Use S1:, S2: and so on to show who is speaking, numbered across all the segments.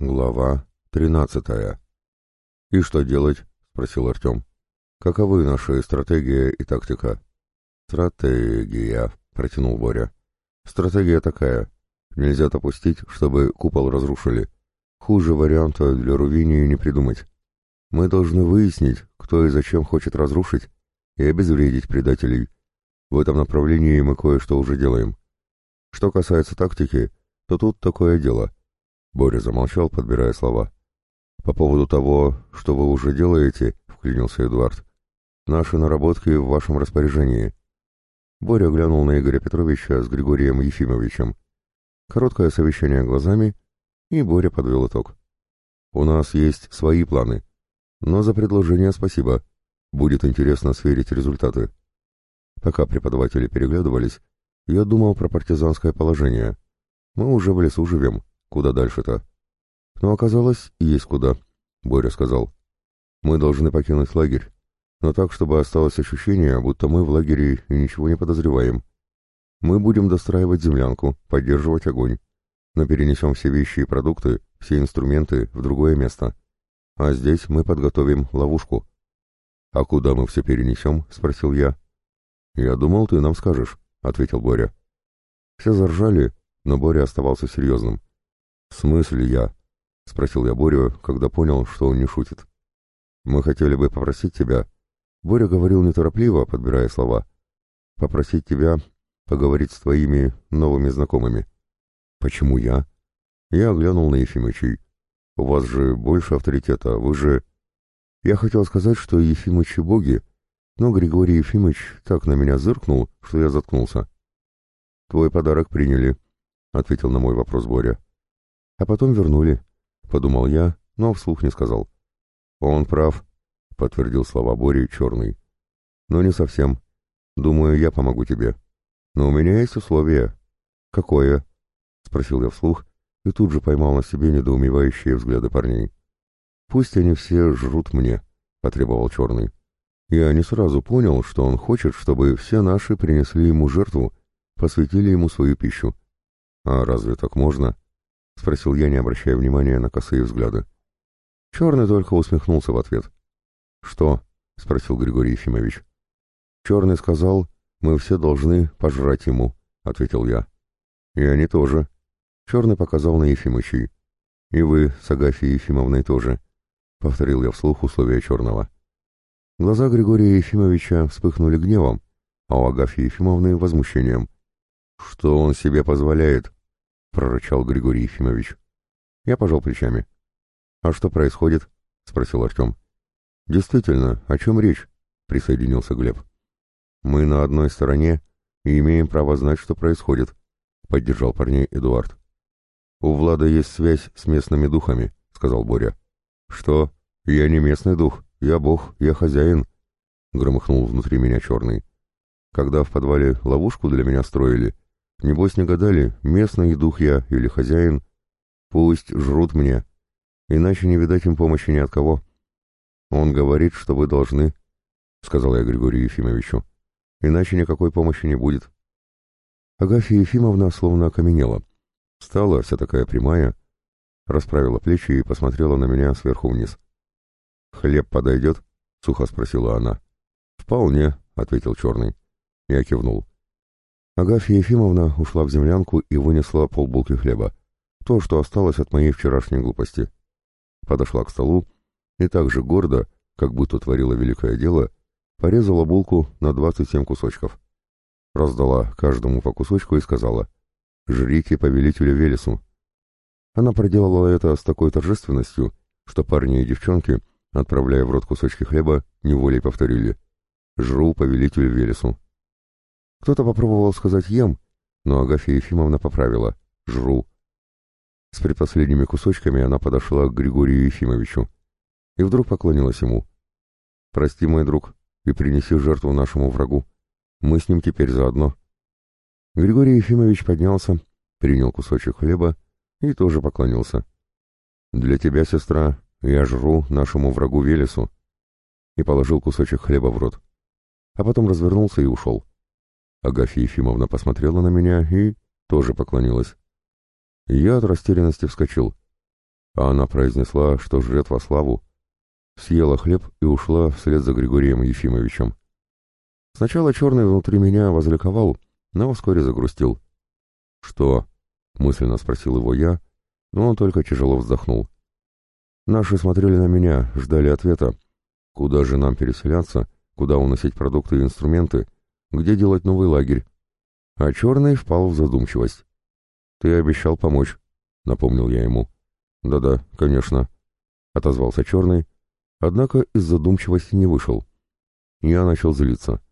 S1: Глава тринадцатая. «И что делать?» — спросил Артем. «Каковы наши стратегия и тактика?» «Стратегия», — протянул Боря. «Стратегия такая. Нельзя допустить, чтобы купол разрушили. Хуже варианта для Рувинии не придумать. Мы должны выяснить, кто и зачем хочет разрушить, и обезвредить предателей. В этом направлении мы кое-что уже делаем. Что касается тактики, то тут такое дело — Боря замолчал, подбирая слова. «По поводу того, что вы уже делаете», — вклинился Эдуард, — «наши наработки в вашем распоряжении». Боря глянул на Игоря Петровича с Григорием Ефимовичем. Короткое совещание глазами, и Боря подвел итог. «У нас есть свои планы, но за предложение спасибо. Будет интересно сверить результаты». Пока преподаватели переглядывались, я думал про партизанское положение. Мы уже в лесу живем. Куда дальше-то? Но оказалось, есть куда, Боря сказал. Мы должны покинуть лагерь, но так, чтобы осталось ощущение, будто мы в лагере и ничего не подозреваем. Мы будем достраивать землянку, поддерживать огонь, но перенесем все вещи и продукты, все инструменты в другое место. А здесь мы подготовим ловушку. «А куда мы все перенесем?» — спросил я. «Я думал, ты нам скажешь», — ответил Боря. Все заржали, но Боря оставался серьезным. «В смысле я?» — спросил я Борю, когда понял, что он не шутит. «Мы хотели бы попросить тебя...» Боря говорил неторопливо, подбирая слова. «Попросить тебя поговорить с твоими новыми знакомыми». «Почему я?» Я оглянул на Ефимычей. «У вас же больше авторитета, вы же...» Я хотел сказать, что Ефимычи боги, но Григорий Ефимыч так на меня зыркнул, что я заткнулся. «Твой подарок приняли», — ответил на мой вопрос Боря. А потом вернули, — подумал я, но вслух не сказал. Он прав, — подтвердил слова Бори черный. Но не совсем. Думаю, я помогу тебе. Но у меня есть условие. Какое? — спросил я вслух и тут же поймал на себе недоумевающие взгляды парней. Пусть они все жрут мне, — потребовал черный. Я не сразу понял, что он хочет, чтобы все наши принесли ему жертву, посвятили ему свою пищу. А разве так можно? —— спросил я, не обращая внимания на косые взгляды. Черный только усмехнулся в ответ. «Что?» — спросил Григорий Ефимович. «Черный сказал, мы все должны пожрать ему», — ответил я. «И они тоже». Черный показал на Ефимычей. «И вы с Агафьей Ефимовной тоже», — повторил я вслух условия Черного. Глаза Григория Ефимовича вспыхнули гневом, а у Агафьи Ефимовны — возмущением. «Что он себе позволяет?» Прорычал Григорий Ефимович. Я пожал плечами. «А что происходит?» — спросил Артем. «Действительно, о чем речь?» — присоединился Глеб. «Мы на одной стороне и имеем право знать, что происходит», — поддержал парней Эдуард. «У Влада есть связь с местными духами», — сказал Боря. «Что? Я не местный дух, я бог, я хозяин», — громыхнул внутри меня черный. «Когда в подвале ловушку для меня строили, Небось не гадали, местный дух я или хозяин. Пусть жрут мне, иначе не видать им помощи ни от кого. Он говорит, что вы должны, — сказал я Григорию Ефимовичу, — иначе никакой помощи не будет. Агафья Ефимовна словно окаменела. Стала вся такая прямая, расправила плечи и посмотрела на меня сверху вниз. «Хлеб подойдет?» — сухо спросила она. «Вполне», — ответил Черный. Я кивнул. Агафья Ефимовна ушла в землянку и вынесла полбулки хлеба. То, что осталось от моей вчерашней глупости. Подошла к столу и так же гордо, как будто творила великое дело, порезала булку на 27 кусочков. Раздала каждому по кусочку и сказала «Жрите повелителю Велесу». Она проделала это с такой торжественностью, что парни и девчонки, отправляя в рот кусочки хлеба, неволей повторили «Жру повелителю Велесу». Кто-то попробовал сказать «ем», но Агафья Ефимовна поправила «жру». С предпоследними кусочками она подошла к Григорию Ефимовичу и вдруг поклонилась ему. «Прости, мой друг, и принеси жертву нашему врагу. Мы с ним теперь заодно». Григорий Ефимович поднялся, принял кусочек хлеба и тоже поклонился. «Для тебя, сестра, я жру нашему врагу Велесу», и положил кусочек хлеба в рот. А потом развернулся и ушел. Агафья Ефимовна посмотрела на меня и тоже поклонилась. Я от растерянности вскочил. а она произнесла, что жрет во славу, съела хлеб и ушла вслед за Григорием Ефимовичем. Сначала черный внутри меня возликовал, но вскоре загрустил. «Что?» — мысленно спросил его я, но он только тяжело вздохнул. Наши смотрели на меня, ждали ответа. Куда же нам переселяться, куда уносить продукты и инструменты, где делать новый лагерь? А черный впал в задумчивость. «Ты обещал помочь», — напомнил я ему. «Да-да, конечно», — отозвался черный, однако из задумчивости не вышел. Я начал злиться.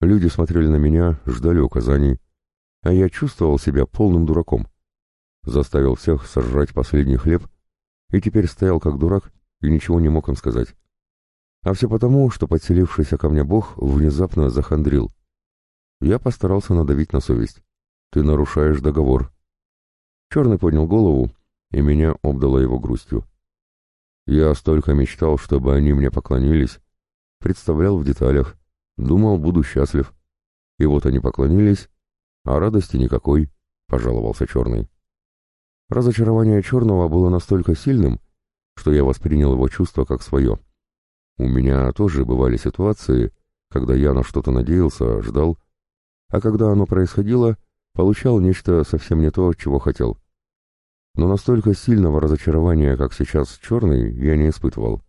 S1: Люди смотрели на меня, ждали указаний, а я чувствовал себя полным дураком. Заставил всех сожрать последний хлеб и теперь стоял как дурак и ничего не мог им сказать. А все потому, что подселившийся ко мне бог внезапно захандрил. Я постарался надавить на совесть. «Ты нарушаешь договор». Черный поднял голову, и меня обдало его грустью. Я столько мечтал, чтобы они мне поклонились, представлял в деталях, думал, буду счастлив. И вот они поклонились, а радости никакой, — пожаловался Черный. Разочарование Черного было настолько сильным, что я воспринял его чувство как свое. У меня тоже бывали ситуации, когда я на что-то надеялся, ждал, а когда оно происходило, получал нечто совсем не то, чего хотел. Но настолько сильного разочарования, как сейчас Черный, я не испытывал.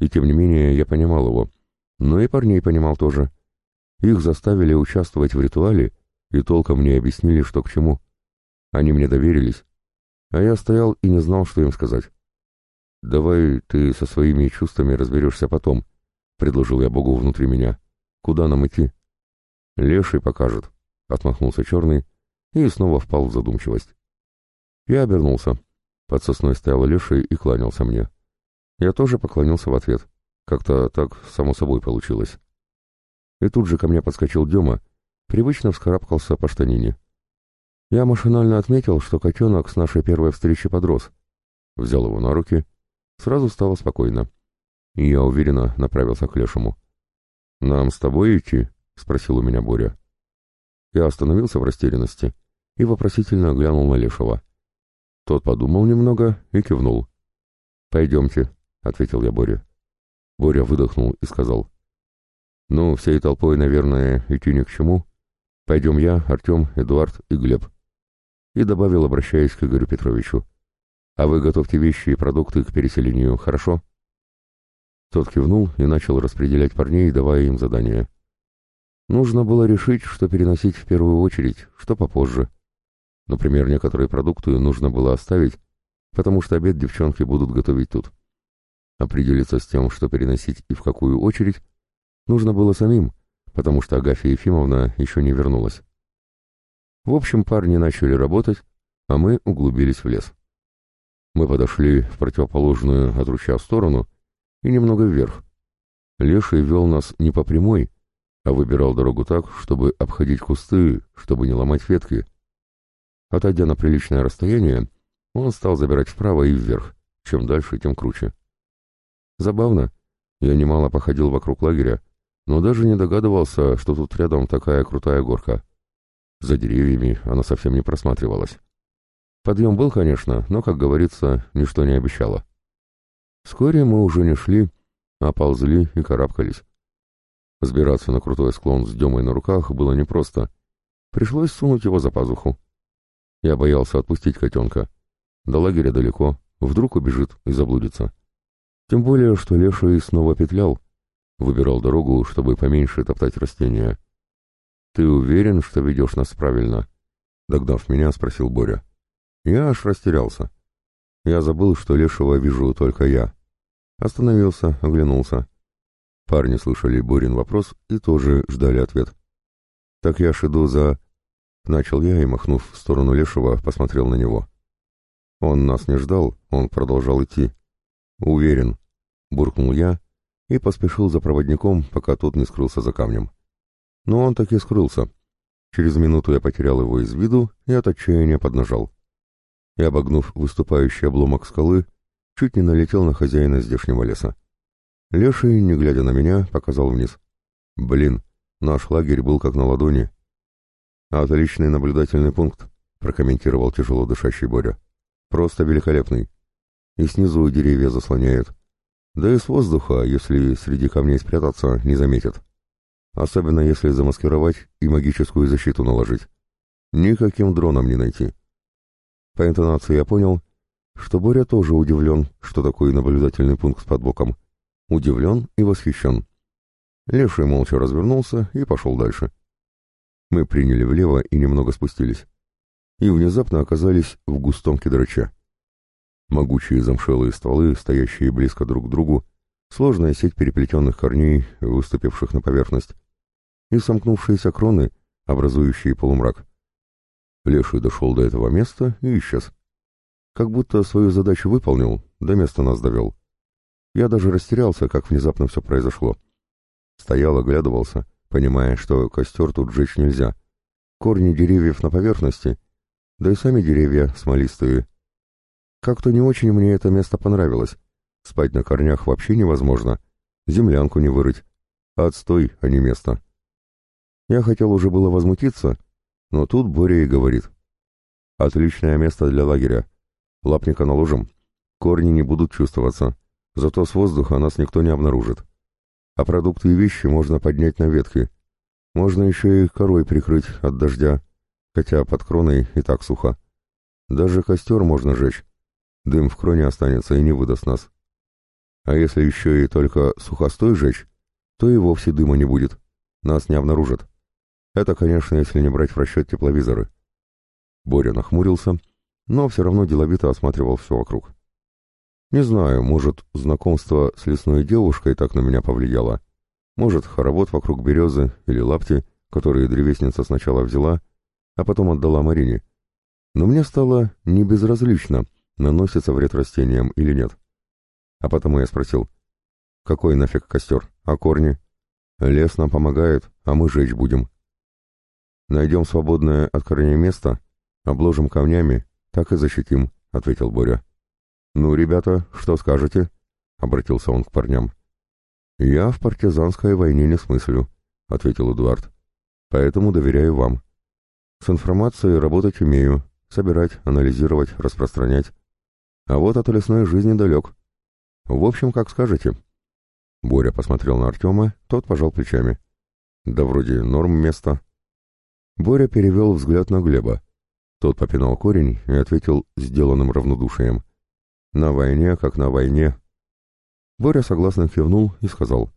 S1: И тем не менее я понимал его, но и парней понимал тоже. Их заставили участвовать в ритуале и толком не объяснили, что к чему. Они мне доверились, а я стоял и не знал, что им сказать. «Давай ты со своими чувствами разберешься потом», — предложил я Богу внутри меня. «Куда нам идти?» «Леший покажет», — отмахнулся черный и снова впал в задумчивость. Я обернулся. Под сосной стоял Леший и кланялся мне. Я тоже поклонился в ответ. Как-то так само собой получилось. И тут же ко мне подскочил Дема, привычно вскарабкался по штанине. Я машинально отметил, что котенок с нашей первой встречи подрос. Взял его на руки, сразу стало спокойно. И я уверенно направился к Лешему. «Нам с тобой идти?» — спросил у меня Боря. Я остановился в растерянности и вопросительно глянул на Лешего. Тот подумал немного и кивнул. «Пойдемте», — ответил я Боре. Боря выдохнул и сказал. «Ну, всей толпой, наверное, идти ни к чему. Пойдем я, Артем, Эдуард и Глеб». И добавил, обращаясь к Игорю Петровичу. «А вы готовьте вещи и продукты к переселению, хорошо?» Тот кивнул и начал распределять парней, давая им задания. Нужно было решить, что переносить в первую очередь, что попозже. Например, некоторые продукты нужно было оставить, потому что обед девчонки будут готовить тут. Определиться с тем, что переносить и в какую очередь, нужно было самим, потому что Агафья Ефимовна еще не вернулась. В общем, парни начали работать, а мы углубились в лес. Мы подошли в противоположную от ручья сторону и немного вверх. Леший вел нас не по прямой, а выбирал дорогу так, чтобы обходить кусты, чтобы не ломать ветки. Отойдя на приличное расстояние, он стал забирать вправо и вверх, чем дальше, тем круче. Забавно. Я немало походил вокруг лагеря, но даже не догадывался, что тут рядом такая крутая горка. За деревьями она совсем не просматривалась. Подъем был, конечно, но, как говорится, ничто не обещало. Вскоре мы уже не шли, а ползли и карабкались. Сбираться на крутой склон с Демой на руках было непросто. Пришлось сунуть его за пазуху. Я боялся отпустить котенка. До лагеря далеко, вдруг убежит и заблудится. Тем более, что леший снова петлял, выбирал дорогу, чтобы поменьше топтать растения. «Ты уверен, что ведешь нас правильно?» Догнав меня, спросил Боря. Я аж растерялся. Я забыл, что лешего вижу только я. Остановился, оглянулся. Парни слышали Борин вопрос и тоже ждали ответ. «Так я ж иду за...» Начал я и, махнув в сторону Лешего, посмотрел на него. Он нас не ждал, он продолжал идти. «Уверен», — буркнул я и поспешил за проводником, пока тот не скрылся за камнем. Но он таки скрылся. Через минуту я потерял его из виду и от отчаяния поднажал. И, обогнув выступающий обломок скалы, чуть не налетел на хозяина здешнего леса. Леший, не глядя на меня, показал вниз. «Блин, наш лагерь был как на ладони». «Отличный наблюдательный пункт», — прокомментировал тяжело дышащий Боря. «Просто великолепный. и снизу деревья заслоняет. Да и с воздуха, если среди камней спрятаться, не заметят. Особенно если замаскировать и магическую защиту наложить. Никаким дроном не найти. По интонации я понял, что Боря тоже удивлен, что такой наблюдательный пункт под боком. Удивлен и восхищен. Леший молча развернулся и пошел дальше. Мы приняли влево и немного спустились. И внезапно оказались в густом кедраче. Могучие замшелые стволы, стоящие близко друг к другу, сложная сеть переплетенных корней, выступивших на поверхность, и сомкнувшиеся кроны, образующие полумрак. Леший дошел до этого места и исчез. Как будто свою задачу выполнил, до места нас довел. Я даже растерялся, как внезапно все произошло. Стоял, оглядывался, понимая, что костер тут жечь нельзя. Корни деревьев на поверхности, да и сами деревья смолистые. Как-то не очень мне это место понравилось. Спать на корнях вообще невозможно. Землянку не вырыть. Отстой, а не место. Я хотел уже было возмутиться, но тут Боря и говорит. Отличное место для лагеря. Лапника наложим. Корни не будут чувствоваться. Зато с воздуха нас никто не обнаружит. А продукты и вещи можно поднять на ветки. Можно еще и корой прикрыть от дождя, хотя под кроной и так сухо. Даже костер можно жечь. Дым в кроне останется и не выдаст нас. А если еще и только сухостой жечь, то и вовсе дыма не будет. Нас не обнаружат. Это, конечно, если не брать в расчет тепловизоры. Боря нахмурился, но все равно деловито осматривал все вокруг. Не знаю, может, знакомство с лесной девушкой так на меня повлияло. Может, хоровод вокруг березы или лапти, которые древесница сначала взяла, а потом отдала Марине. Но мне стало не безразлично, наносится вред растениям или нет. А потому я спросил, какой нафиг костер, а корни? Лес нам помогает, а мы жечь будем. Найдем свободное от корней место, обложим камнями, так и защитим, — ответил Боря. «Ну, ребята, что скажете?» — обратился он к парням. «Я в партизанской войне не смыслю», — ответил Эдуард. «Поэтому доверяю вам. С информацией работать умею, собирать, анализировать, распространять. А вот от лесной жизни далек. В общем, как скажете». Боря посмотрел на Артема, тот пожал плечами. «Да вроде норм место». Боря перевел взгляд на Глеба. Тот попинал корень и ответил сделанным равнодушием. На войне, как на войне. Боря согласно кивнул и сказал.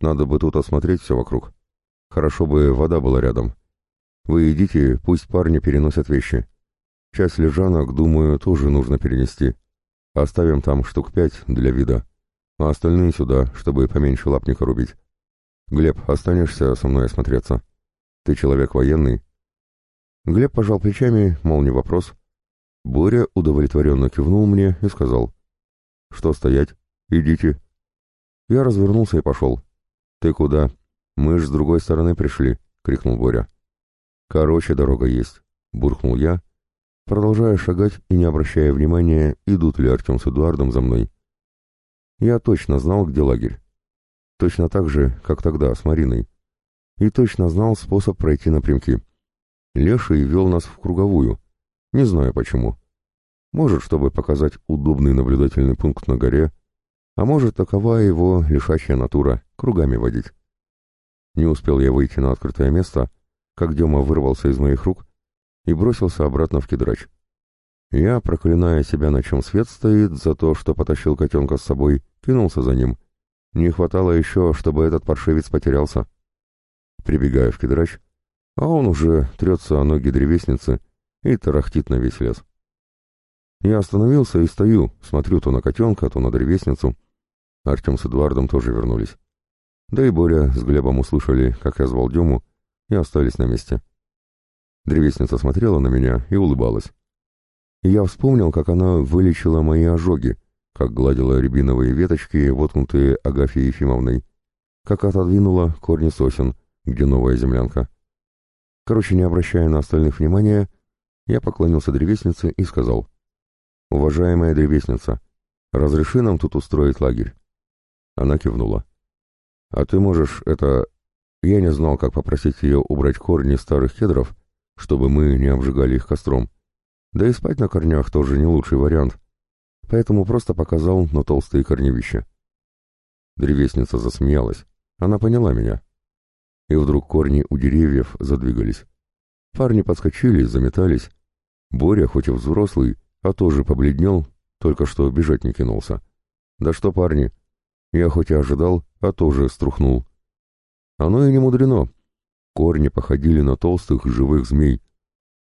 S1: Надо бы тут осмотреть все вокруг. Хорошо бы вода была рядом. Вы идите, пусть парни переносят вещи. Часть лежанок, думаю, тоже нужно перенести. Оставим там штук пять для вида, а остальные сюда, чтобы поменьше лапника рубить. Глеб, останешься со мной осмотреться? Ты человек военный. Глеб пожал плечами, мол, не вопрос. Боря удовлетворенно кивнул мне и сказал. «Что стоять? Идите». Я развернулся и пошел. «Ты куда? Мы ж с другой стороны пришли», — крикнул Боря. «Короче, дорога есть», — буркнул я, продолжая шагать и не обращая внимания, идут ли Артем с Эдуардом за мной. Я точно знал, где лагерь. Точно так же, как тогда, с Мариной. И точно знал способ пройти напрямки. Леший вел нас в круговую, не знаю почему. Может, чтобы показать удобный наблюдательный пункт на горе, а может, такова его лишачья натура — кругами водить. Не успел я выйти на открытое место, как Дема вырвался из моих рук и бросился обратно в кедрач. Я, проклиная себя, на чем свет стоит, за то, что потащил котенка с собой, кинулся за ним. Не хватало еще, чтобы этот паршивец потерялся. Прибегаю в кедрач, а он уже трется о ноги древесницы и тарахтит на весь лес. Я остановился и стою, смотрю то на котенка, то на древесницу. Артем с Эдуардом тоже вернулись. Да и Боря с Глебом услышали, как я звал Дему, и остались на месте. Древесница смотрела на меня и улыбалась. Я вспомнил, как она вылечила мои ожоги, как гладила рябиновые веточки, воткнутые Агафьей Ефимовной, как отодвинула корни сосен, где новая землянка. Короче, не обращая на остальных внимания, я поклонился древеснице и сказал, «Уважаемая древесница, разреши нам тут устроить лагерь?» Она кивнула. «А ты можешь это...» Я не знал, как попросить ее убрать корни старых кедров, чтобы мы не обжигали их костром. Да и спать на корнях тоже не лучший вариант. поэтому просто показал на толстые корневища. Древесница засмеялась. Она поняла меня. И вдруг корни у деревьев задвигались. Парни подскочили, заметались. Боря, хоть и взрослый, а тоже побледнел, только что бежать не кинулся. Да что, парни, я хоть и ожидал, а тоже струхнул. Оно и не мудрено. Корни походили на толстых живых змей.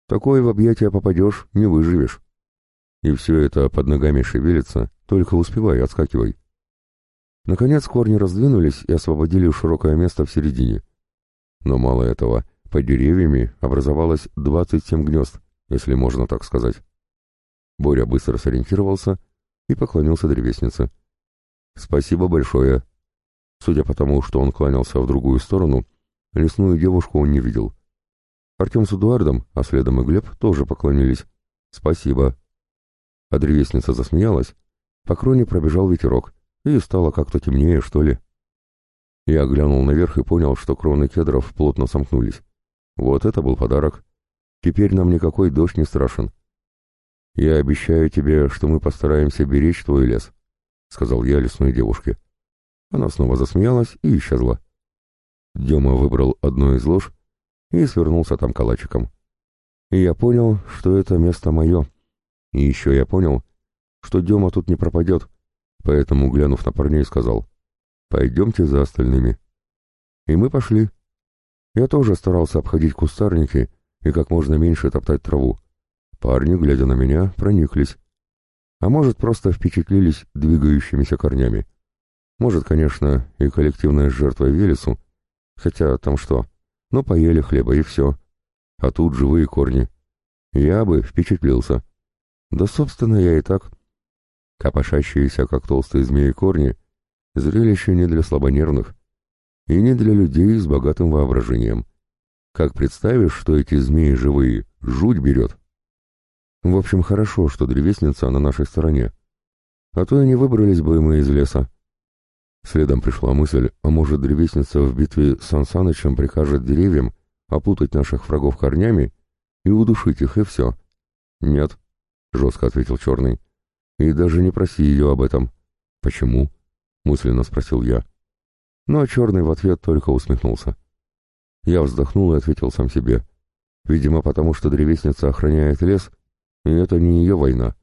S1: Такое в объятия попадешь, не выживешь. И все это под ногами шевелится, только успевай, отскакивай. Наконец корни раздвинулись и освободили широкое место в середине. Но мало этого, под деревьями образовалось 27 гнезд, если можно так сказать. Боря быстро сориентировался и поклонился древеснице. «Спасибо большое». Судя по тому, что он кланялся в другую сторону, лесную девушку он не видел. Артем с Эдуардом, а следом и Глеб, тоже поклонились. «Спасибо». А древесница засмеялась. По кроне пробежал ветерок, и стало как-то темнее, что ли. Я глянул наверх и понял, что кроны кедров плотно сомкнулись. Вот это был подарок. Теперь нам никакой дождь не страшен. Я обещаю тебе, что мы постараемся беречь твой лес, — сказал я лесной девушке. Она снова засмеялась и исчезла. Дема выбрал одно из лож и свернулся там калачиком. И я понял, что это место мое. И еще я понял, что Дема тут не пропадет, поэтому, глянув на парней, сказал, «Пойдемте за остальными». И мы пошли. Я тоже старался обходить кустарники и как можно меньше топтать траву. Парни, глядя на меня, прониклись. А может, просто впечатлились двигающимися корнями. Может, конечно, и коллективная жертва Велесу, хотя там что, ну поели хлеба и все. А тут живые корни. Я бы впечатлился. Да, собственно, я и так. Копошащиеся, как толстые змеи, корни — зрелище не для слабонервных и не для людей с богатым воображением. Как представишь, что эти змеи живые, жуть берет. В общем, хорошо, что древесница на нашей стороне. А то и не выбрались бы мы из леса. Следом пришла мысль, а может древесница в битве с Сан прикажет деревьям опутать наших врагов корнями и удушить их, и все. «Нет», — жестко ответил Черный. «И даже не проси ее об этом». «Почему?» — мысленно спросил я. Но Черный в ответ только усмехнулся. Я вздохнул и ответил сам себе. Видимо, потому что древесница охраняет лес, и это не ее война.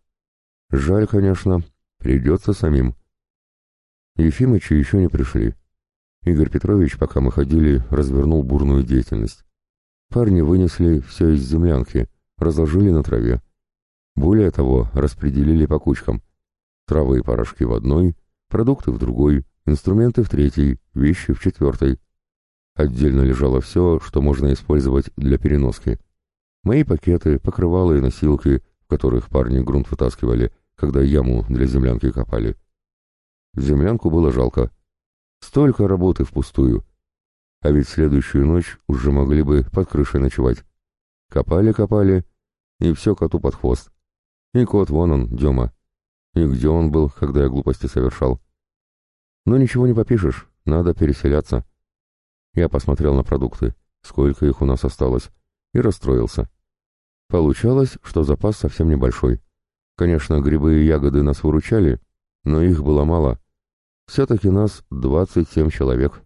S1: Жаль, конечно, придется самим. Ефимычи еще не пришли. Игорь Петрович, пока мы ходили, развернул бурную деятельность. Парни вынесли все из землянки, разложили на траве. Более того, распределили по кучкам. Травы и порошки в одной, продукты в другой, инструменты в третьей, вещи в четвертой. Отдельно лежало все, что можно использовать для переноски. Мои пакеты, покрывала и носилки, в которых парни грунт вытаскивали, когда яму для землянки копали. Землянку было жалко. Столько работы впустую. А ведь следующую ночь уже могли бы под крышей ночевать. Копали-копали, и все коту под хвост. И кот вон он, Дема. И где он был, когда я глупости совершал? Но ничего не попишешь, надо переселяться. Я посмотрел на продукты, сколько их у нас осталось, и расстроился. Получалось, что запас совсем небольшой. Конечно, грибы и ягоды нас выручали, но их было мало. Все-таки нас 27 человек.